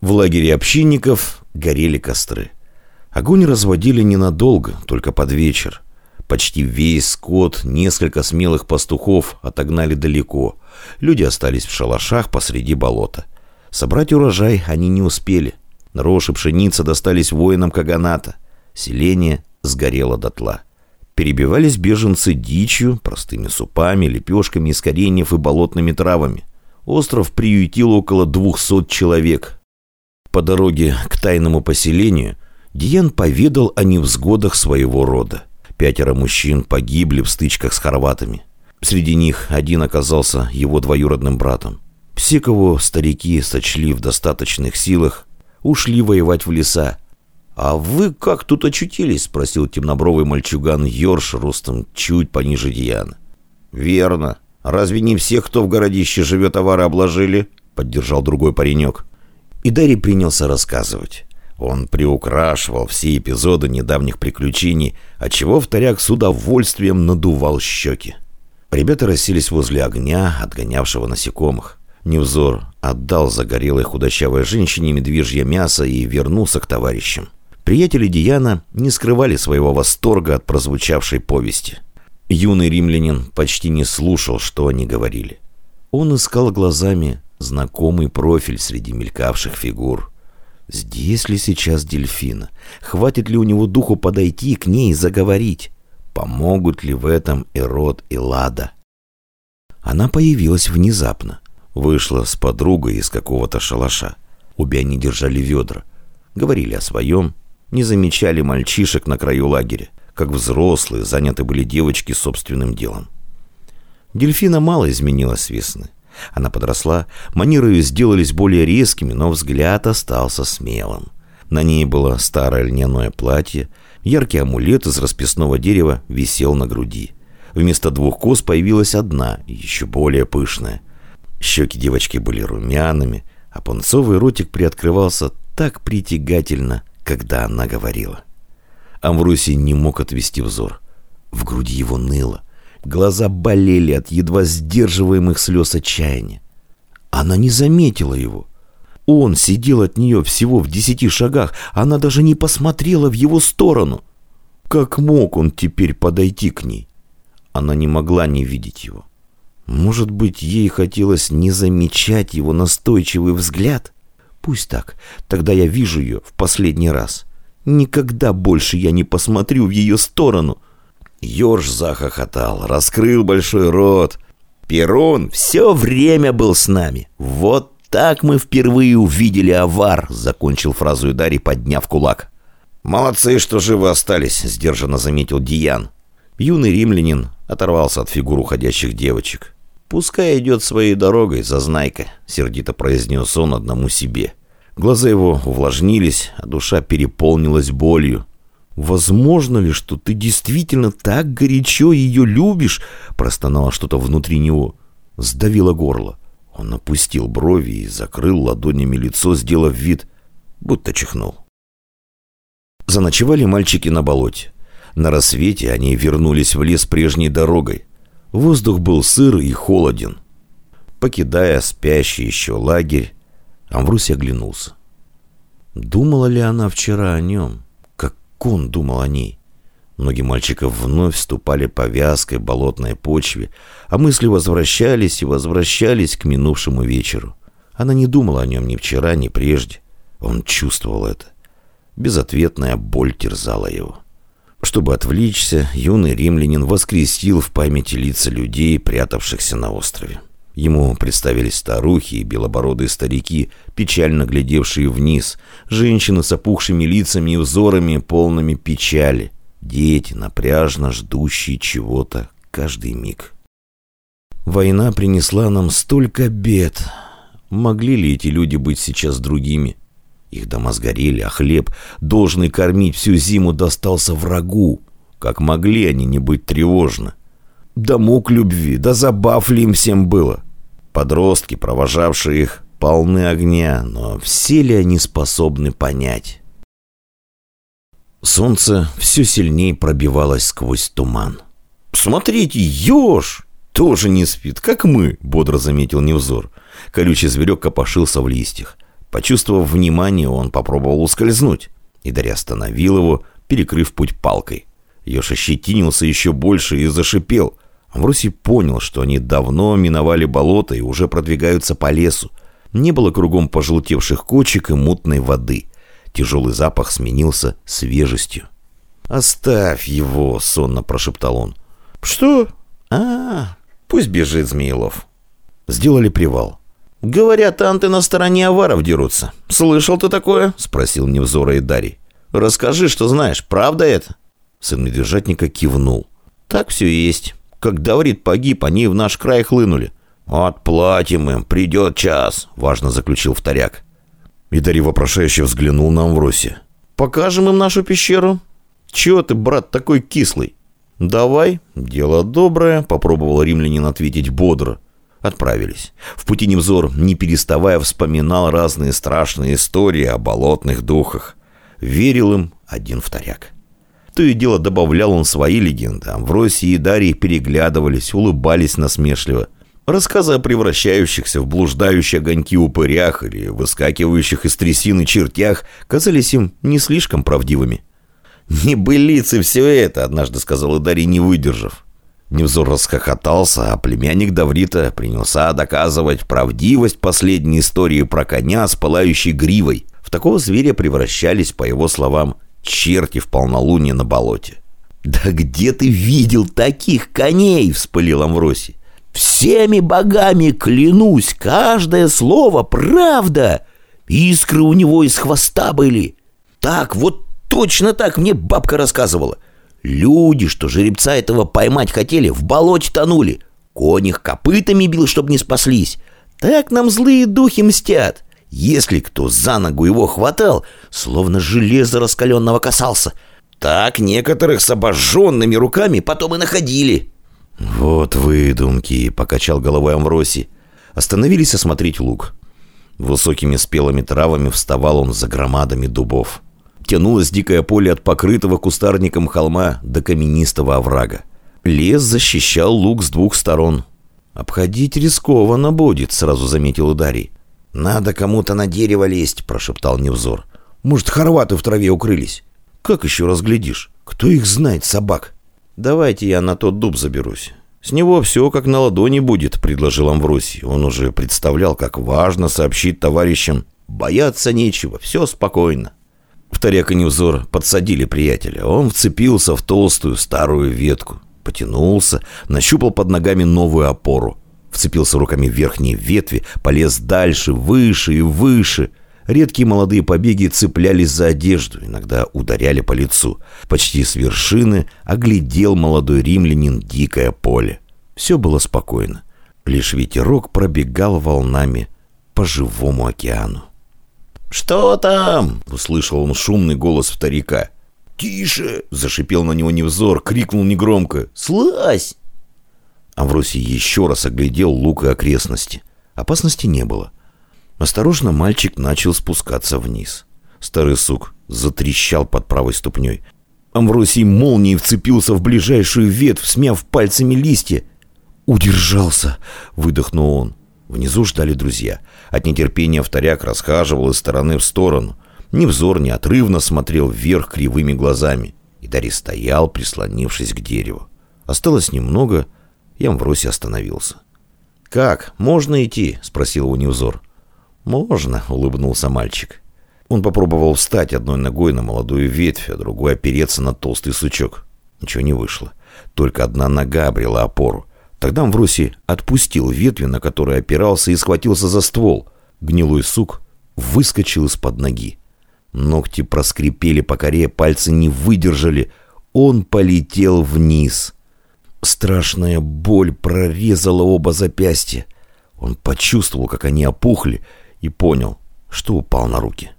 В лагере общинников горели костры. Огонь разводили ненадолго, только под вечер. Почти весь скот, несколько смелых пастухов отогнали далеко. Люди остались в шалашах посреди болота. Собрать урожай они не успели. Рожь и пшеница достались воинам Каганата. Селение сгорело дотла. Перебивались беженцы дичью, простыми супами, лепешками из кореньев и болотными травами. Остров приютил около двухсот человек. По дороге к тайному поселению Диан поведал о невзгодах своего рода. Пятеро мужчин погибли в стычках с хорватами. Среди них один оказался его двоюродным братом. Все, кого старики сочли в достаточных силах, ушли воевать в леса. «А вы как тут очутились?» — спросил темнобровый мальчуган Йорш ростом чуть пониже Диана. «Верно. Разве не всех, кто в городище живет, товары обложили?» — поддержал другой паренек. И Дарий принялся рассказывать. Он приукрашивал все эпизоды недавних приключений, отчего вторяк с удовольствием надувал щеки. Ребята расселись возле огня, отгонявшего насекомых. Невзор отдал загорелой худощавой женщине медвежье мясо и вернулся к товарищам. Приятели Диана не скрывали своего восторга от прозвучавшей повести. Юный римлянин почти не слушал, что они говорили. Он искал глазами знакомый профиль среди мелькавших фигур. Здесь ли сейчас дельфина? Хватит ли у него духу подойти к ней и заговорить? Помогут ли в этом Эрод и Лада? Она появилась внезапно. Вышла с подругой из какого-то шалаша. Обе они держали ведра. Говорили о своем. Не замечали мальчишек на краю лагеря. Как взрослые, заняты были девочки собственным делом. Дельфина мало изменилась с весны. Она подросла, манеры ее сделались более резкими, но взгляд остался смелым. На ней было старое льняное платье, яркий амулет из расписного дерева висел на груди. Вместо двух кос появилась одна, еще более пышная. Щеки девочки были румяными, а пунцовый ротик приоткрывался так притягательно, когда она говорила. Амвросий не мог отвести взор. В груди его ныло. Глаза болели от едва сдерживаемых слез отчаяния. Она не заметила его. Он сидел от нее всего в десяти шагах. Она даже не посмотрела в его сторону. Как мог он теперь подойти к ней? Она не могла не видеть его. Может быть, ей хотелось не замечать его настойчивый взгляд? Пусть так. Тогда я вижу ее в последний раз. Никогда больше я не посмотрю в ее сторону. — Ёж захохотал, раскрыл большой рот. «Перун все время был с нами. Вот так мы впервые увидели авар», — закончил фразу Идари, подняв кулак. «Молодцы, что живы остались», — сдержанно заметил Диан. Юный римлянин оторвался от фигур уходящих девочек. «Пускай идет своей дорогой, зазнайка», — сердито произнес он одному себе. Глаза его увлажнились, а душа переполнилась болью. «Возможно ли, что ты действительно так горячо ее любишь?» Простонало что-то внутри него. Сдавило горло. Он опустил брови и закрыл ладонями лицо, сделав вид, будто чихнул. Заночевали мальчики на болоте. На рассвете они вернулись в лес прежней дорогой. Воздух был сыр и холоден. Покидая спящий еще лагерь, Амвросий оглянулся. Думала ли она вчера о нем? Он думал о ней. Ноги мальчиков вновь вступали по вязкой болотной почве, а мысли возвращались и возвращались к минувшему вечеру. Она не думала о нем ни вчера, ни прежде. Он чувствовал это. Безответная боль терзала его. Чтобы отвлечься, юный римлянин воскресил в памяти лица людей, прятавшихся на острове. Ему представились старухи и белобородые старики, печально глядевшие вниз, женщины с опухшими лицами и взорами, полными печали, дети, напряжно ждущие чего-то каждый миг. Война принесла нам столько бед. Могли ли эти люди быть сейчас другими? Их дома сгорели, а хлеб, должный кормить всю зиму, достался врагу. Как могли они не быть тревожны? Да мук любви, да забав ли им всем было? Подростки, провожавшие их, полны огня, но все ли они способны понять? Солнце все сильнее пробивалось сквозь туман. «Смотрите, еж! Тоже не спит, как мы!» — бодро заметил Невзор. Колючий зверек копошился в листьях. Почувствовав внимание, он попробовал ускользнуть. И Дарья остановил его, перекрыв путь палкой. Еж ощетинился еще больше и зашипел. Амвросий понял, что они давно миновали болото и уже продвигаются по лесу. Не было кругом пожелтевших кочек и мутной воды. Тяжелый запах сменился свежестью. «Оставь его!» — сонно прошептал он. «Что?» «А, пусть бежит Змеилов». Сделали привал. «Говорят, анты на стороне аваров дерутся. Слышал ты такое?» — спросил Невзора и Дарий. «Расскажи, что знаешь, правда это?» Сын медвежатника кивнул. «Так все и есть. Как Даврит погиб, они в наш край хлынули. «Отплатим им, придет час», — важно заключил вторяк. И Дарий вопрошающе взглянул на Амвросия. «Покажем им нашу пещеру?» «Чего ты, брат, такой кислый?» «Давай, дело доброе», — попробовал римлянин ответить бодро. Отправились. В пути Невзор, не переставая, вспоминал разные страшные истории о болотных духах. Верил им один вторяк. То и дело добавлял он свои легенды. Амвросий и Дарий переглядывались, улыбались насмешливо. Рассказы о превращающихся в блуждающие огоньки упырях или выскакивающих из трясины чертях казались им не слишком правдивыми. «Небылицы все это!» — однажды сказал Дарий, не выдержав. Невзор расхохотался, а племянник Даврита принялся доказывать правдивость последней истории про коня с пылающей гривой. В такого зверя превращались, по его словам, черти в полнолуние на болоте. «Да где ты видел таких коней?» — вспылил Амвросий. «Всеми богами клянусь, каждое слово правда! Искры у него из хвоста были. Так, вот точно так мне бабка рассказывала. Люди, что жеребца этого поймать хотели, в болоте тонули. Конь их копытами бил, чтобы не спаслись. Так нам злые духи мстят. Если кто за ногу его хватал, словно железо раскаленного касался. Так некоторых с обожженными руками потом и находили. «Вот выдумки», — покачал головой Амвросий. Остановились осмотреть луг. Высокими спелыми травами вставал он за громадами дубов тянулось дикое поле от покрытого кустарником холма до каменистого оврага. Лес защищал луг с двух сторон. «Обходить рискованно будет», — сразу заметил Ударий. «Надо кому-то на дерево лезть», — прошептал Невзор. «Может, хорваты в траве укрылись?» «Как еще разглядишь? Кто их знает, собак?» «Давайте я на тот дуб заберусь. С него все как на ладони будет», — предложил Амвросий. Он уже представлял, как важно сообщить товарищам. «Бояться нечего, все спокойно». Вторяк и Невзор подсадили приятеля. Он вцепился в толстую старую ветку, потянулся, нащупал под ногами новую опору. Вцепился руками в верхние ветви, полез дальше, выше и выше. Редкие молодые побеги цеплялись за одежду, иногда ударяли по лицу. Почти с вершины оглядел молодой римлянин дикое поле. Все было спокойно. Лишь ветерок пробегал волнами по живому океану. «Что там?» — услышал он шумный голос вторика. «Тише!» — зашипел на него невзор, крикнул негромко. «Слазь!» Авросий еще раз оглядел лук и окрестности. Опасности не было. Осторожно мальчик начал спускаться вниз. Старый сук затрещал под правой ступней. Амвросий молнией вцепился в ближайшую ветвь, смяв пальцами листья. «Удержался!» — выдохнул он. Внизу ждали друзья. От нетерпения вторяк расхаживал из стороны в сторону. Невзор неотрывно смотрел вверх кривыми глазами. И Дарий стоял, прислонившись к дереву. Осталось немного, и Амвросий остановился. «Как, можно идти?» — спросил его Невзор. «Можно», — улыбнулся мальчик. Он попробовал встать одной ногой на молодую ветвь, а другой опереться на толстый сучок. Ничего не вышло. Только одна нога обрела опору. Тогда Амвросий отпустил ветви, на которые опирался, и схватился за ствол. Гнилой сук выскочил из-под ноги. Ногти проскрипели по коре, пальцы не выдержали. Он полетел вниз. Страшная боль прорезала оба запястья. Он почувствовал, как они опухли, и понял, что упал на руки.